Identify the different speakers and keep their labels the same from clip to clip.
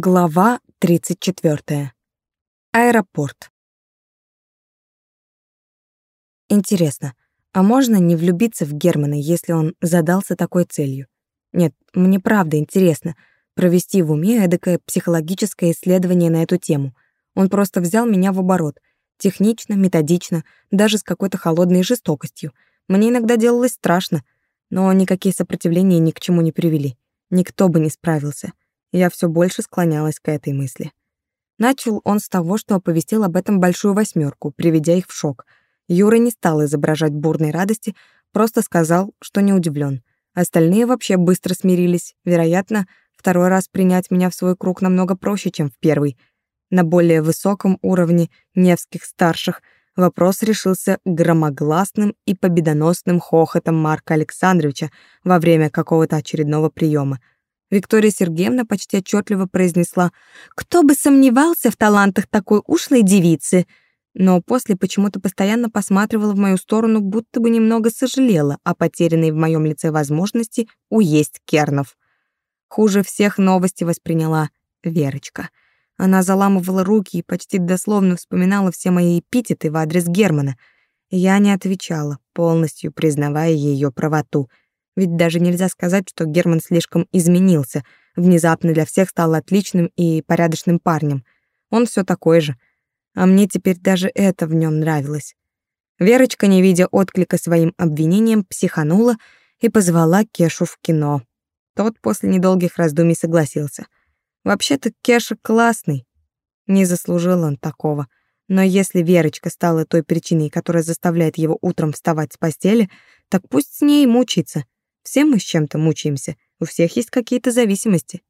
Speaker 1: Глава 34. Аэропорт. Интересно, а можно не влюбиться в Германа, если он задался такой целью? Нет, мне правда интересно провести в уме эдакое психологическое исследование на эту тему. Он просто взял меня в оборот, технично, методично, даже с какой-то холодной жестокостью. Мне иногда делалось страшно, но никакие сопротивления ни к чему не привели. Никто бы не справился. Я все больше склонялась к этой мысли. Начал он с того, что оповестил об этом большую восьмерку, приведя их в шок. Юра не стал изображать бурной радости, просто сказал, что не удивлен. Остальные вообще быстро смирились. Вероятно, второй раз принять меня в свой круг намного проще, чем в первый. На более высоком уровне Невских старших вопрос решился громогласным и победоносным хохотом Марка Александровича во время какого-то очередного приема — Виктория Сергеевна почти отчетливо произнесла «Кто бы сомневался в талантах такой ушлой девицы!» но после почему-то постоянно посматривала в мою сторону, будто бы немного сожалела о потерянной в моем лице возможности уесть кернов. Хуже всех новости восприняла Верочка. Она заламывала руки и почти дословно вспоминала все мои эпитеты в адрес Германа. Я не отвечала, полностью признавая ее правоту — ведь даже нельзя сказать, что Герман слишком изменился, внезапно для всех стал отличным и порядочным парнем. Он все такой же. А мне теперь даже это в нем нравилось. Верочка, не видя отклика своим обвинениям, психанула и позвала Кешу в кино. Тот после недолгих раздумий согласился. Вообще-то Кеша классный. Не заслужил он такого. Но если Верочка стала той причиной, которая заставляет его утром вставать с постели, так пусть с ней мучается. Все мы с чем-то мучаемся, у всех есть какие-то зависимости.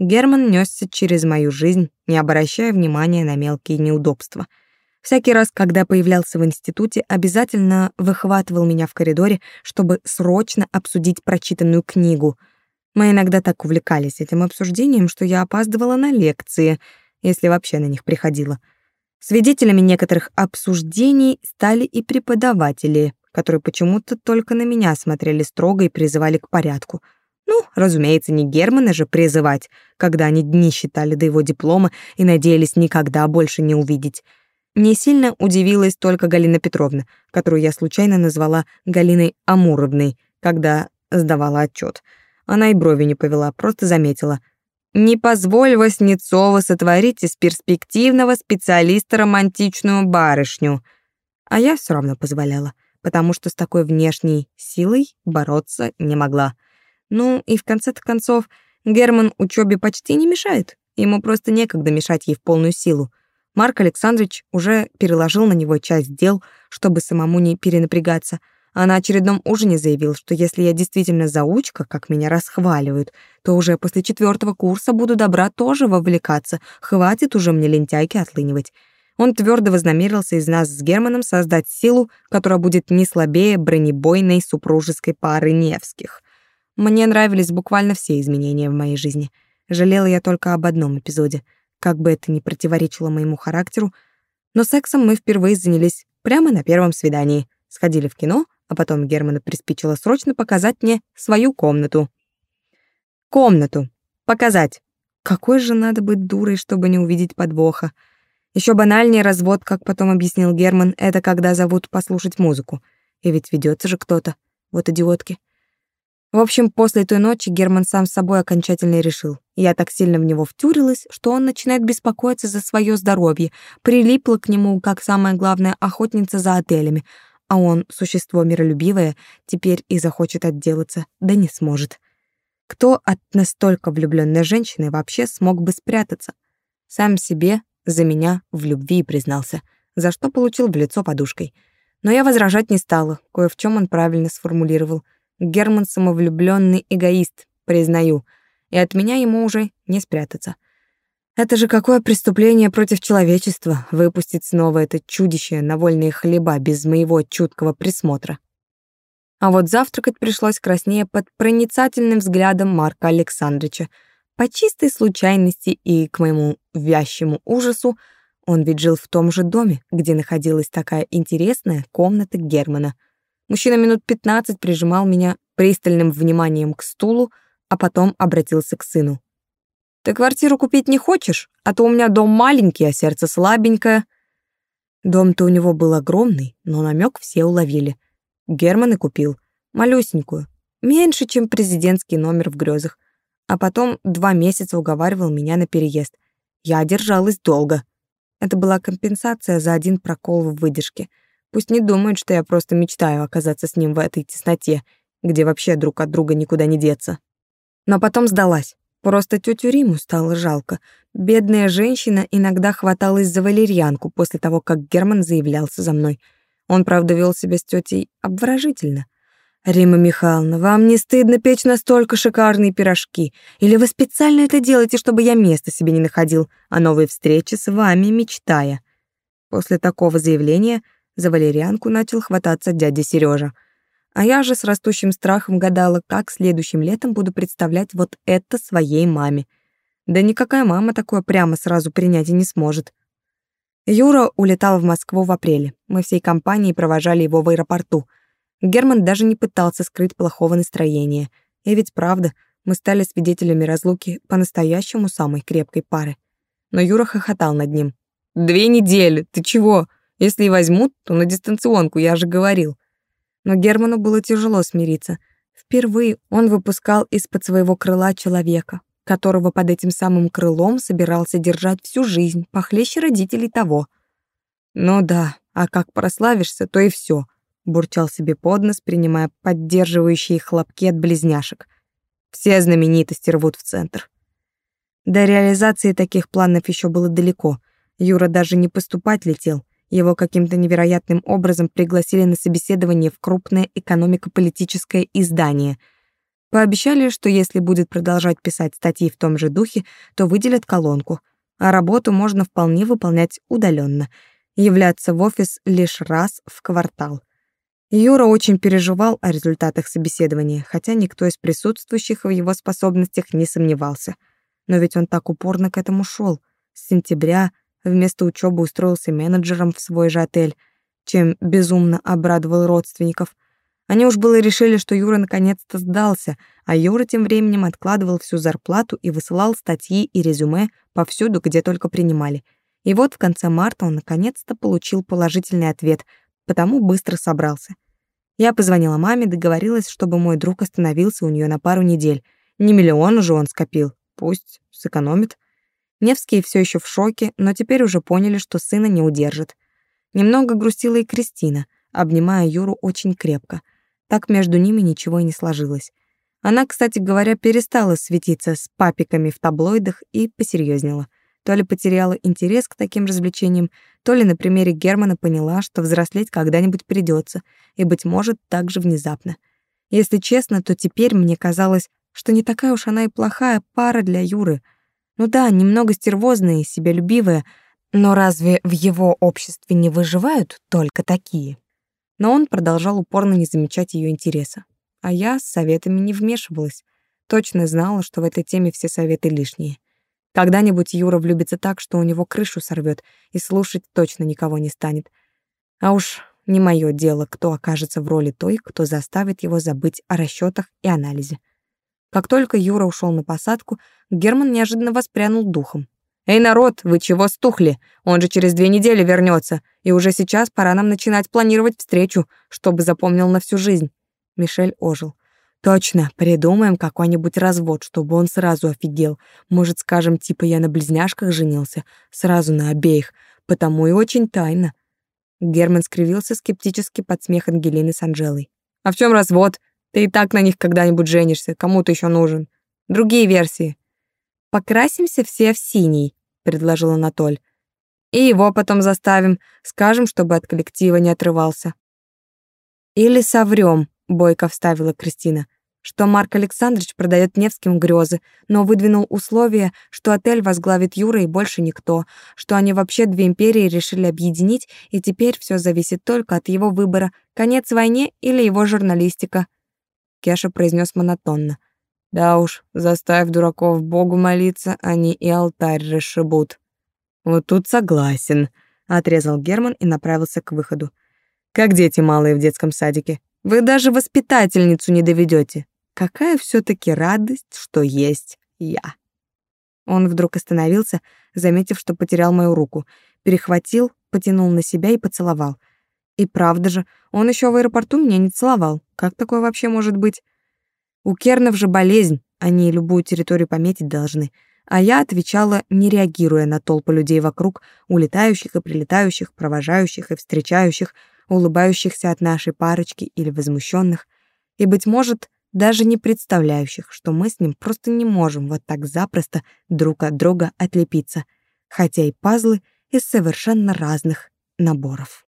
Speaker 1: Герман нёсся через мою жизнь, не обращая внимания на мелкие неудобства. Всякий раз, когда появлялся в институте, обязательно выхватывал меня в коридоре, чтобы срочно обсудить прочитанную книгу. Мы иногда так увлекались этим обсуждением, что я опаздывала на лекции, если вообще на них приходила. Свидетелями некоторых обсуждений стали и преподаватели, которые почему-то только на меня смотрели строго и призывали к порядку. Ну, разумеется, не Германа же призывать, когда они дни считали до его диплома и надеялись никогда больше не увидеть. Не сильно удивилась только Галина Петровна, которую я случайно назвала Галиной Амуровной, когда сдавала отчет. Она и брови не повела, просто заметила. «Не позволь Васнецова сотворить из перспективного специалиста романтичную барышню». А я все равно позволяла потому что с такой внешней силой бороться не могла. Ну и в конце-то концов, Герман учебе почти не мешает, ему просто некогда мешать ей в полную силу. Марк Александрович уже переложил на него часть дел, чтобы самому не перенапрягаться, а на очередном ужине заявил, что если я действительно заучка, как меня расхваливают, то уже после четвертого курса буду добра тоже вовлекаться, хватит уже мне лентяйки отлынивать. Он твердо вознамерился из нас с Германом создать силу, которая будет не слабее бронебойной супружеской пары Невских. Мне нравились буквально все изменения в моей жизни. Жалела я только об одном эпизоде. Как бы это ни противоречило моему характеру, но сексом мы впервые занялись прямо на первом свидании. Сходили в кино, а потом Герману приспичило срочно показать мне свою комнату. Комнату. Показать. Какой же надо быть дурой, чтобы не увидеть подвоха. Еще банальнее развод, как потом объяснил Герман, это когда зовут послушать музыку. И ведь ведется же кто-то. Вот идиотки. В общем, после той ночи Герман сам с собой окончательно решил. Я так сильно в него втюрилась, что он начинает беспокоиться за свое здоровье, прилипла к нему, как самая главная охотница за отелями, а он, существо миролюбивое, теперь и захочет отделаться, да не сможет. Кто от настолько влюбленной женщины вообще смог бы спрятаться? Сам себе за меня в любви признался, за что получил в лицо подушкой. Но я возражать не стала, кое в чем он правильно сформулировал. Герман самовлюбленный эгоист, признаю, и от меня ему уже не спрятаться. Это же какое преступление против человечества выпустить снова это чудище на вольные хлеба без моего чуткого присмотра. А вот завтракать пришлось краснее под проницательным взглядом Марка Александровича, по чистой случайности и к моему вящему ужасу, он ведь жил в том же доме, где находилась такая интересная комната Германа. Мужчина минут пятнадцать прижимал меня пристальным вниманием к стулу, а потом обратился к сыну. Ты квартиру купить не хочешь? А то у меня дом маленький, а сердце слабенькое». Дом-то у него был огромный, но намек все уловили. Герман и купил. Малюсенькую. Меньше, чем президентский номер в грезах. А потом два месяца уговаривал меня на переезд. Я держалась долго. Это была компенсация за один прокол в выдержке. Пусть не думают, что я просто мечтаю оказаться с ним в этой тесноте, где вообще друг от друга никуда не деться. Но потом сдалась. Просто тетю Риму стало жалко. Бедная женщина иногда хваталась за валерьянку после того, как Герман заявлялся за мной. Он, правда, вел себя с тетей обворожительно. «Рима Михайловна, вам не стыдно печь настолько шикарные пирожки? Или вы специально это делаете, чтобы я места себе не находил, а новые встречи с вами мечтая?» После такого заявления за валерьянку начал хвататься дядя Сережа. А я же с растущим страхом гадала, как следующим летом буду представлять вот это своей маме. Да никакая мама такое прямо сразу принять и не сможет. Юра улетал в Москву в апреле. Мы всей компанией провожали его в аэропорту. Герман даже не пытался скрыть плохого настроения. И ведь правда, мы стали свидетелями разлуки по-настоящему самой крепкой пары. Но Юра хохотал над ним. «Две недели, ты чего? Если и возьмут, то на дистанционку, я же говорил но Герману было тяжело смириться. Впервые он выпускал из-под своего крыла человека, которого под этим самым крылом собирался держать всю жизнь, похлеще родителей того. «Ну да, а как прославишься, то и все, бурчал себе под нос, принимая поддерживающие хлопки от близняшек. Все знаменитости рвут в центр. До реализации таких планов еще было далеко. Юра даже не поступать летел — его каким-то невероятным образом пригласили на собеседование в крупное экономико-политическое издание. Пообещали, что если будет продолжать писать статьи в том же духе, то выделят колонку, а работу можно вполне выполнять удаленно, являться в офис лишь раз в квартал. Юра очень переживал о результатах собеседования, хотя никто из присутствующих в его способностях не сомневался. Но ведь он так упорно к этому шел. С сентября Вместо учебы устроился менеджером в свой же отель, чем безумно обрадовал родственников. Они уж было решили, что Юра наконец-то сдался, а Юра тем временем откладывал всю зарплату и высылал статьи и резюме повсюду, где только принимали. И вот в конце марта он наконец-то получил положительный ответ, потому быстро собрался. Я позвонила маме, договорилась, чтобы мой друг остановился у нее на пару недель. Не миллион уже он скопил, пусть сэкономит. Невские все еще в шоке, но теперь уже поняли, что сына не удержит. Немного грустила и Кристина, обнимая Юру очень крепко. Так между ними ничего и не сложилось. Она, кстати говоря, перестала светиться с папиками в таблоидах и посерьезнела. То ли потеряла интерес к таким развлечениям, то ли на примере Германа поняла, что взрослеть когда-нибудь придется, и, быть может, так же внезапно. Если честно, то теперь мне казалось, что не такая уж она и плохая пара для Юры — ну да, немного стервозные, себялюбивые, но разве в его обществе не выживают только такие? Но он продолжал упорно не замечать ее интереса. А я с советами не вмешивалась. Точно знала, что в этой теме все советы лишние. Когда-нибудь Юра влюбится так, что у него крышу сорвет, и слушать точно никого не станет. А уж не мое дело, кто окажется в роли той, кто заставит его забыть о расчетах и анализе. Как только Юра ушел на посадку, Герман неожиданно воспрянул духом. «Эй, народ, вы чего стухли? Он же через две недели вернется, и уже сейчас пора нам начинать планировать встречу, чтобы запомнил на всю жизнь». Мишель ожил. «Точно, придумаем какой-нибудь развод, чтобы он сразу офигел. Может, скажем, типа я на близняшках женился, сразу на обеих, потому и очень тайно». Герман скривился скептически под смех Ангелины с Анжелой. «А в чем развод? Ты и так на них когда-нибудь женишься, кому ты еще нужен. Другие версии. Покрасимся все в синий, предложил Анатоль. И его потом заставим, скажем, чтобы от коллектива не отрывался. Или соврём, бойко вставила Кристина, что Марк Александрович продает Невским грезы, но выдвинул условие, что отель возглавит Юра и больше никто, что они вообще две империи решили объединить, и теперь все зависит только от его выбора: конец войне или его журналистика. Кеша произнес монотонно. Да уж, заставив дураков Богу молиться, они и алтарь расшибут. Вот тут согласен, отрезал Герман и направился к выходу. Как дети малые в детском садике. Вы даже воспитательницу не доведете. Какая все таки радость, что есть я. Он вдруг остановился, заметив, что потерял мою руку, перехватил, потянул на себя и поцеловал. И правда же, он еще в аэропорту меня не целовал. Как такое вообще может быть? У Кернов же болезнь, они любую территорию пометить должны. А я отвечала, не реагируя на толпы людей вокруг, улетающих и прилетающих, провожающих и встречающих, улыбающихся от нашей парочки или возмущенных, и, быть может, даже не представляющих, что мы с ним просто не можем вот так запросто друг от друга отлепиться, хотя и пазлы из совершенно разных наборов.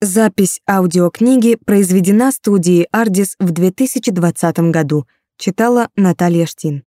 Speaker 1: Запись аудиокниги произведена студией «Ардис» в 2020 году. Читала Наталья Штин.